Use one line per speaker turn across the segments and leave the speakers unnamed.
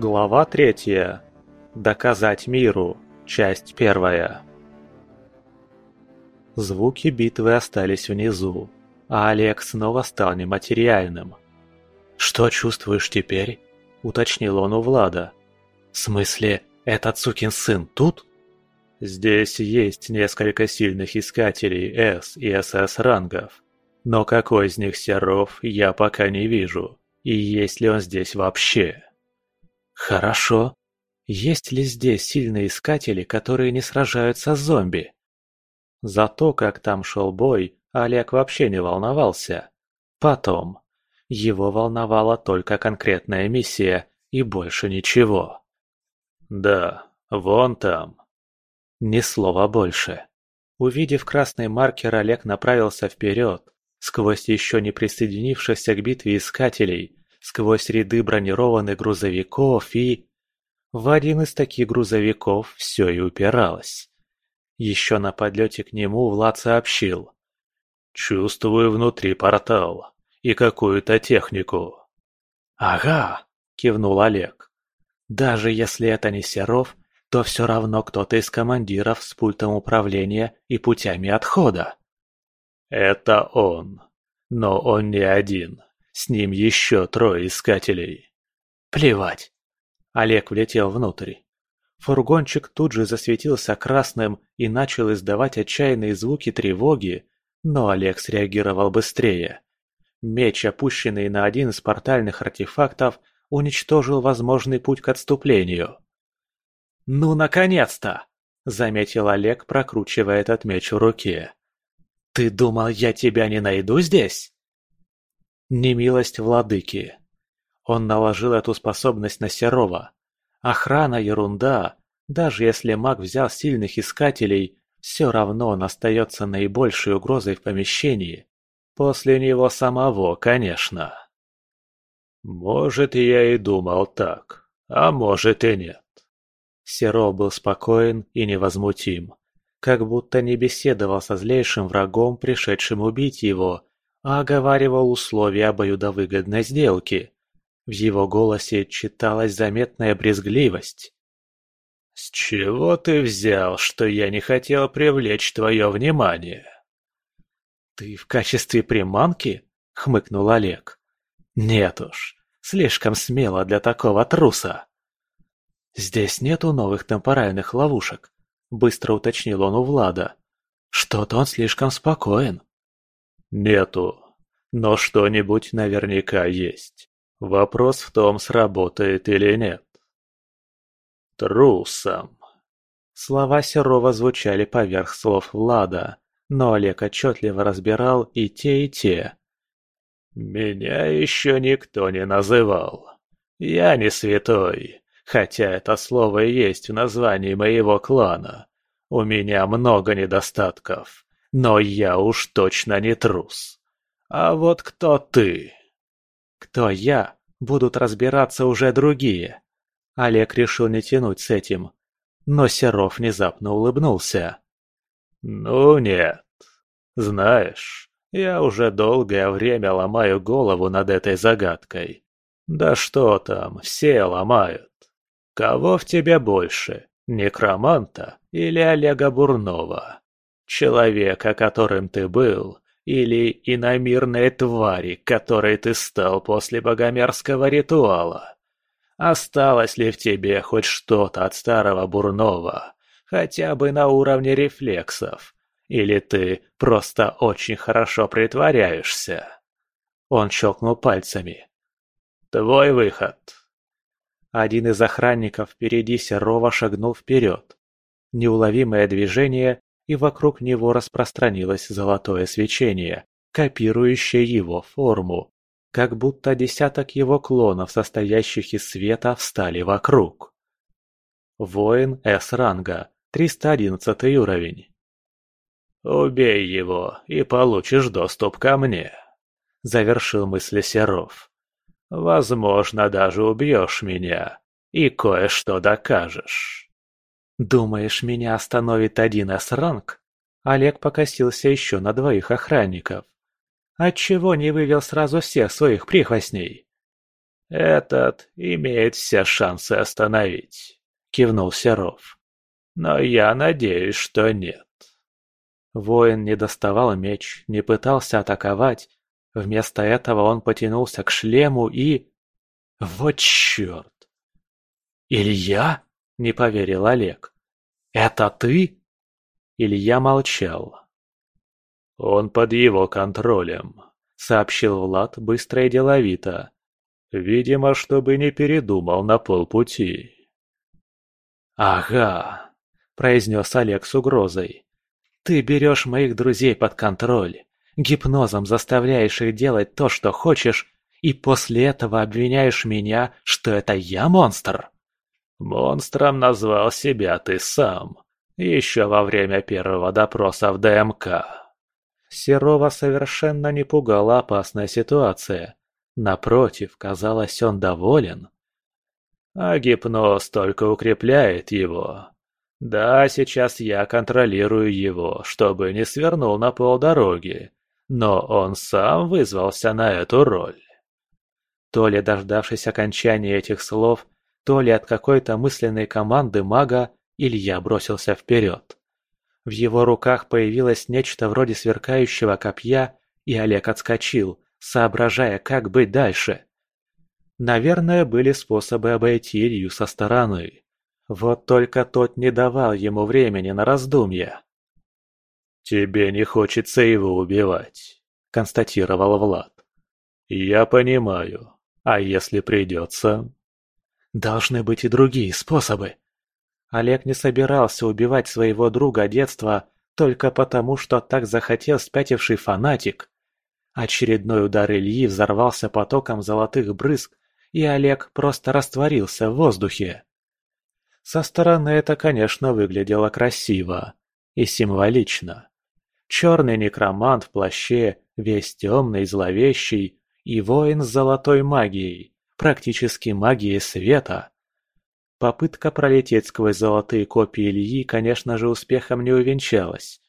Глава третья. Доказать миру. Часть первая. Звуки битвы остались внизу, а Олег снова стал нематериальным. «Что чувствуешь теперь?» – уточнил он у Влада. «В смысле, этот сукин сын тут?» «Здесь есть несколько сильных искателей С и СС рангов, но какой из них Серов, я пока не вижу, и есть ли он здесь вообще?» «Хорошо. Есть ли здесь сильные искатели, которые не сражаются с зомби?» За то, как там шел бой, Олег вообще не волновался. Потом. Его волновала только конкретная миссия и больше ничего. «Да, вон там». Ни слова больше. Увидев красный маркер, Олег направился вперед, сквозь еще не присоединившихся к битве искателей, сквозь ряды бронированных грузовиков и... В один из таких грузовиков все и упиралось. Еще на подлете к нему Влад сообщил. «Чувствую внутри портал и какую-то технику». «Ага», — кивнул Олег. «Даже если это не Серов, то все равно кто-то из командиров с пультом управления и путями отхода».
«Это он. Но он не один. С ним еще трое искателей.
Плевать. Олег влетел внутрь. Фургончик тут же засветился красным и начал издавать отчаянные звуки тревоги, но Олег среагировал быстрее. Меч, опущенный на один из портальных артефактов, уничтожил возможный путь к отступлению. «Ну, наконец-то!» – заметил Олег, прокручивая этот меч в руке. «Ты думал, я тебя не найду здесь?» Немилость владыки. Он наложил эту способность на Серова. Охрана – ерунда. Даже если маг взял сильных искателей, все равно он остается наибольшей угрозой в помещении. После него самого, конечно.
Может, я и думал так, а может и нет.
Серов был спокоен и невозмутим, как будто не беседовал со злейшим врагом, пришедшим убить его, а оговаривал условия обоюдовыгодной сделки. В его голосе читалась заметная брезгливость.
«С чего ты взял, что я не хотел привлечь твое внимание?»
«Ты в качестве приманки?» — хмыкнул Олег. «Нет уж, слишком смело для такого труса». «Здесь нету новых темпоральных ловушек», — быстро уточнил он у Влада. «Что-то он слишком спокоен».
Нету. Но что-нибудь наверняка есть. Вопрос в том, сработает или нет. Трусом.
Слова Серова звучали поверх слов Влада, но Олег отчетливо разбирал и те, и те.
«Меня еще никто не называл. Я не святой, хотя это слово и есть в названии моего клана. У меня много недостатков, но я уж точно не трус. А вот кто ты?
Кто я, будут разбираться уже другие. Олег решил не тянуть с этим. Но Серов внезапно улыбнулся.
Ну нет. Знаешь, я уже долгое время ломаю голову над этой загадкой. Да что там, все ломают. Кого в тебе больше, некроманта или Олега Бурнова? Человека, которым ты был, или иномирной твари, которой ты стал после богомерзкого ритуала? Осталось ли в тебе хоть что-то от старого Бурнова, хотя бы на уровне рефлексов? Или ты просто очень хорошо притворяешься?» Он щелкнул пальцами. «Твой выход!»
Один из охранников впереди Серова шагнул вперед. Неуловимое движение, и вокруг него распространилось золотое свечение, копирующее его форму, как будто десяток его клонов, состоящих из света, встали вокруг. Воин С-ранга, 311 уровень.
«Убей его, и получишь доступ ко мне», — завершил мысли Серов. «Возможно, даже убьешь меня, и кое-что докажешь».
«Думаешь, меня остановит один С-ранг?» Олег покосился еще на двоих охранников. «Отчего не вывел сразу всех своих прихвостней?»
этот имеет все шансы остановить», — кивнул Серов. «Но я надеюсь, что нет».
Воин не доставал меч, не пытался атаковать. Вместо этого он потянулся к шлему и... Вот черт! «Илья?» – не поверил Олег. «Это ты?» Илья молчал.
«Он под его контролем», – сообщил Влад быстро и деловито. «Видимо, чтобы не передумал на полпути».
«Ага», – произнес Олег с угрозой. «Ты берешь моих друзей под контроль, гипнозом заставляешь их делать то, что хочешь, и после этого обвиняешь меня, что это я монстр?»
«Монстром назвал себя ты сам, еще во время первого допроса в ДМК».
Серова совершенно не пугала опасная ситуация. Напротив, казалось, он доволен.
А гипноз только укрепляет его. Да, сейчас я контролирую его, чтобы не свернул на полдороги, но он сам вызвался на эту роль.
То ли дождавшись окончания этих слов, то ли от какой-то мысленной команды мага, Илья бросился вперед. В его руках появилось нечто вроде сверкающего копья, и Олег отскочил, соображая, как быть дальше. Наверное, были способы обойти Илью со стороны. Вот только тот не давал ему времени на раздумья.
«Тебе не хочется его убивать», — констатировал Влад. «Я понимаю. А если придется?»
«Должны быть и другие способы», Олег не собирался убивать своего друга детства только потому, что так захотел спятивший фанатик. Очередной удар Ильи взорвался потоком золотых брызг, и Олег просто растворился в воздухе. Со стороны это, конечно, выглядело красиво и символично. Черный некромант в плаще, весь темный, зловещий, и воин с золотой магией, практически магией света. Попытка пролететь сквозь золотые копии Ильи, конечно же, успехом не увенчалась.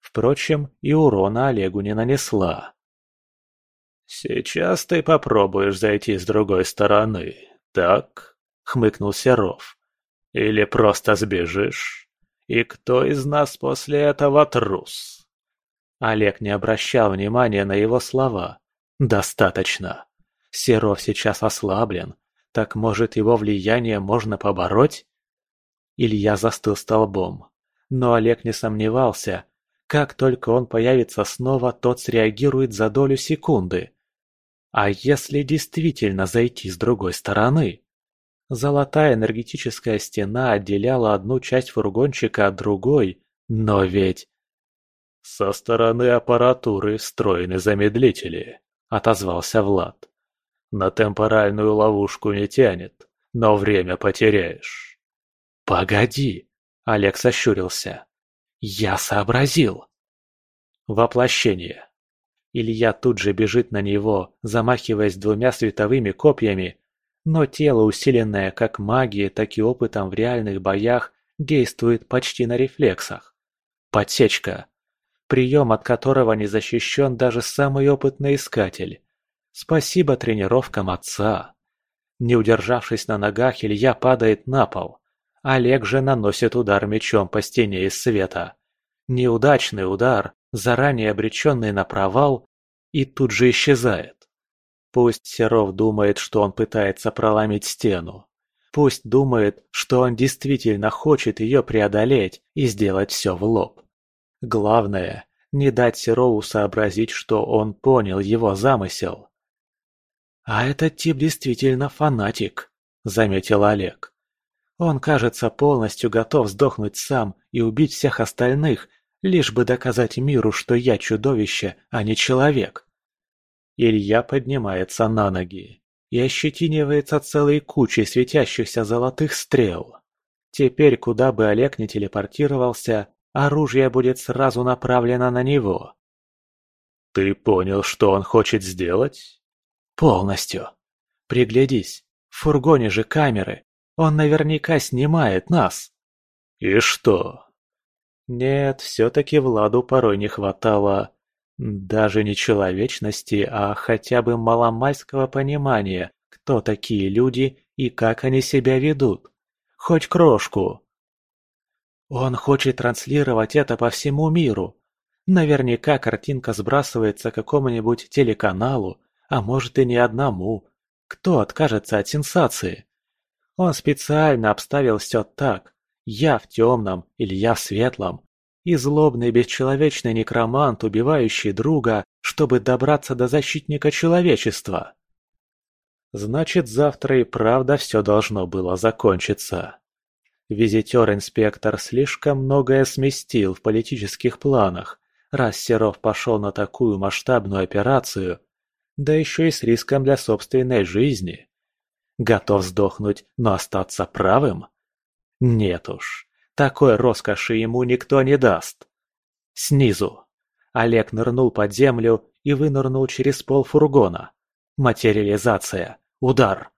Впрочем, и урона Олегу не нанесла.
«Сейчас ты попробуешь зайти с другой стороны, так?» — хмыкнул Серов. «Или просто сбежишь? И кто из нас после этого трус?»
Олег не обращал внимания на его слова. «Достаточно. Серов сейчас ослаблен, так может его влияние можно побороть? Илья застыл столбом. Но Олег не сомневался. Как только он появится снова, тот среагирует за долю секунды. А если действительно зайти с другой стороны? Золотая энергетическая стена отделяла одну часть фургончика от другой, но ведь...
«Со стороны аппаратуры встроены замедлители», — отозвался Влад. На темпоральную ловушку не тянет, но время потеряешь.
«Погоди!» – Олег сощурился. «Я сообразил!» Воплощение. Илья тут же бежит на него, замахиваясь двумя световыми копьями, но тело, усиленное как магией, так и опытом в реальных боях, действует почти на рефлексах. Подсечка. Прием, от которого не защищен даже самый опытный искатель. Спасибо тренировкам отца. Не удержавшись на ногах, Илья падает на пол. Олег же наносит удар мечом по стене из света. Неудачный удар, заранее обреченный на провал, и тут же исчезает. Пусть Серов думает, что он пытается проломить стену. Пусть думает, что он действительно хочет ее преодолеть и сделать все в лоб. Главное, не дать Серову сообразить, что он понял его замысел. «А этот тип действительно фанатик», — заметил Олег. «Он, кажется, полностью готов сдохнуть сам и убить всех остальных, лишь бы доказать миру, что я чудовище, а не человек». Илья поднимается на ноги и ощетинивается целой кучей светящихся золотых стрел. Теперь, куда бы Олег ни телепортировался, оружие будет сразу направлено на него.
«Ты понял, что он хочет сделать?»
Полностью. Приглядись, в фургоне же камеры. Он наверняка снимает нас.
И что?
Нет, все-таки Владу порой не хватало даже не человечности, а хотя бы маломальского понимания, кто такие люди и как они себя ведут. Хоть крошку. Он хочет транслировать это по всему миру. Наверняка картинка сбрасывается какому-нибудь телеканалу, а может и не одному. Кто откажется от сенсации? Он специально обставил все так. Я в темном, Илья в светлом. И злобный бесчеловечный некромант, убивающий друга, чтобы добраться до защитника человечества. Значит, завтра и правда все должно было закончиться. Визитер-инспектор слишком многое сместил в политических планах, раз Серов пошел на такую масштабную операцию, да еще и с риском для собственной жизни. Готов сдохнуть, но остаться правым? Нет уж, такой роскоши ему никто не даст. Снизу. Олег нырнул под землю и вынырнул через пол фургона. Материализация. Удар.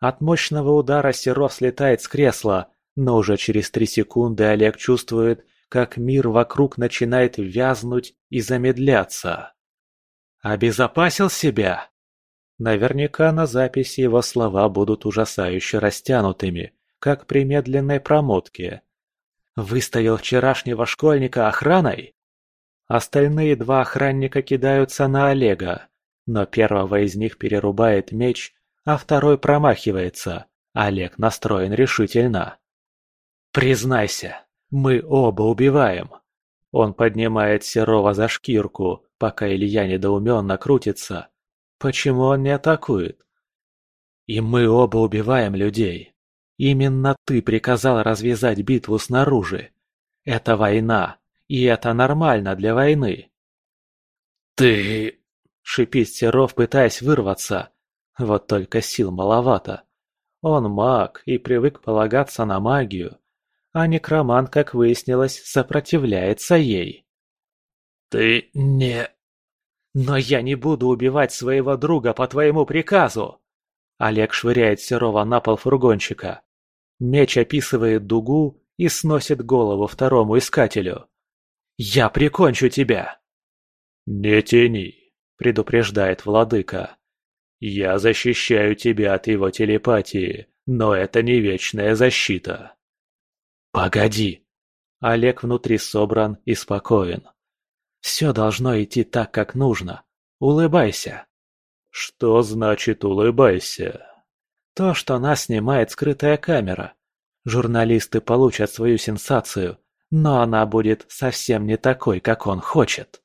От мощного удара Серов слетает с кресла, но уже через три секунды Олег чувствует, как мир вокруг начинает вязнуть и замедляться. «Обезопасил себя?» Наверняка на записи его слова будут ужасающе растянутыми, как при медленной промотке. «Выставил вчерашнего школьника охраной?» Остальные два охранника кидаются на Олега, но первого из них перерубает меч, а второй промахивается. Олег настроен решительно. «Признайся, мы оба убиваем!» Он поднимает Серова за шкирку, пока Илья недоуменно крутится. Почему он не атакует? «И мы оба убиваем людей. Именно ты приказал развязать битву снаружи. Это война, и это нормально для войны».
«Ты...» — шипит
Серов, пытаясь вырваться. Вот только сил маловато. Он маг и привык полагаться на магию а некромант, как выяснилось, сопротивляется ей.
«Ты не...»
«Но я не буду убивать своего друга по твоему приказу!» Олег швыряет Серова на пол фургончика. Меч описывает дугу и сносит голову второму искателю. «Я прикончу тебя!»
«Не тяни», — предупреждает владыка. «Я защищаю тебя от его телепатии, но это не вечная защита».
«Погоди!» Олег внутри собран и спокоен. «Все должно идти так, как нужно. Улыбайся!»
«Что значит улыбайся?»
«То, что нас снимает скрытая камера. Журналисты получат свою сенсацию, но она будет совсем не такой, как он хочет».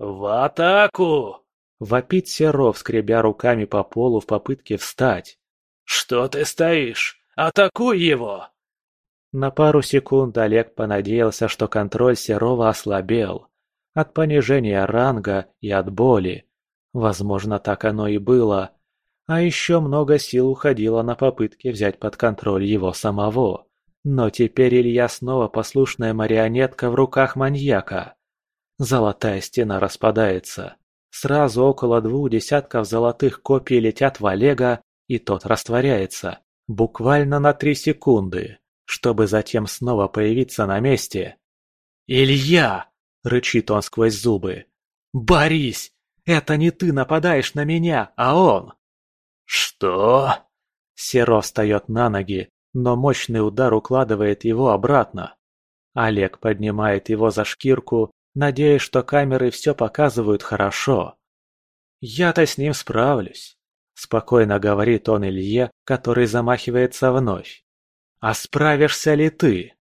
«В атаку!»
— вопит Серов, скребя руками по полу в попытке встать.
«Что ты стоишь? Атакуй его!»
На пару секунд Олег понадеялся, что контроль Серова ослабел. От понижения ранга и от боли. Возможно, так оно и было. А еще много сил уходило на попытки взять под контроль его самого. Но теперь Илья снова послушная марионетка в руках маньяка. Золотая стена распадается. Сразу около двух десятков золотых копий летят в Олега, и тот растворяется. Буквально на три секунды чтобы затем снова появиться на месте. «Илья!» — рычит он сквозь зубы. «Борись! Это не ты нападаешь на меня, а он!»
«Что?»
Серо встает на ноги, но мощный удар укладывает его обратно. Олег поднимает его за шкирку, надеясь, что камеры все показывают хорошо. «Я-то с ним справлюсь», — спокойно говорит он Илье, который замахивается вновь. А справишься ли ты?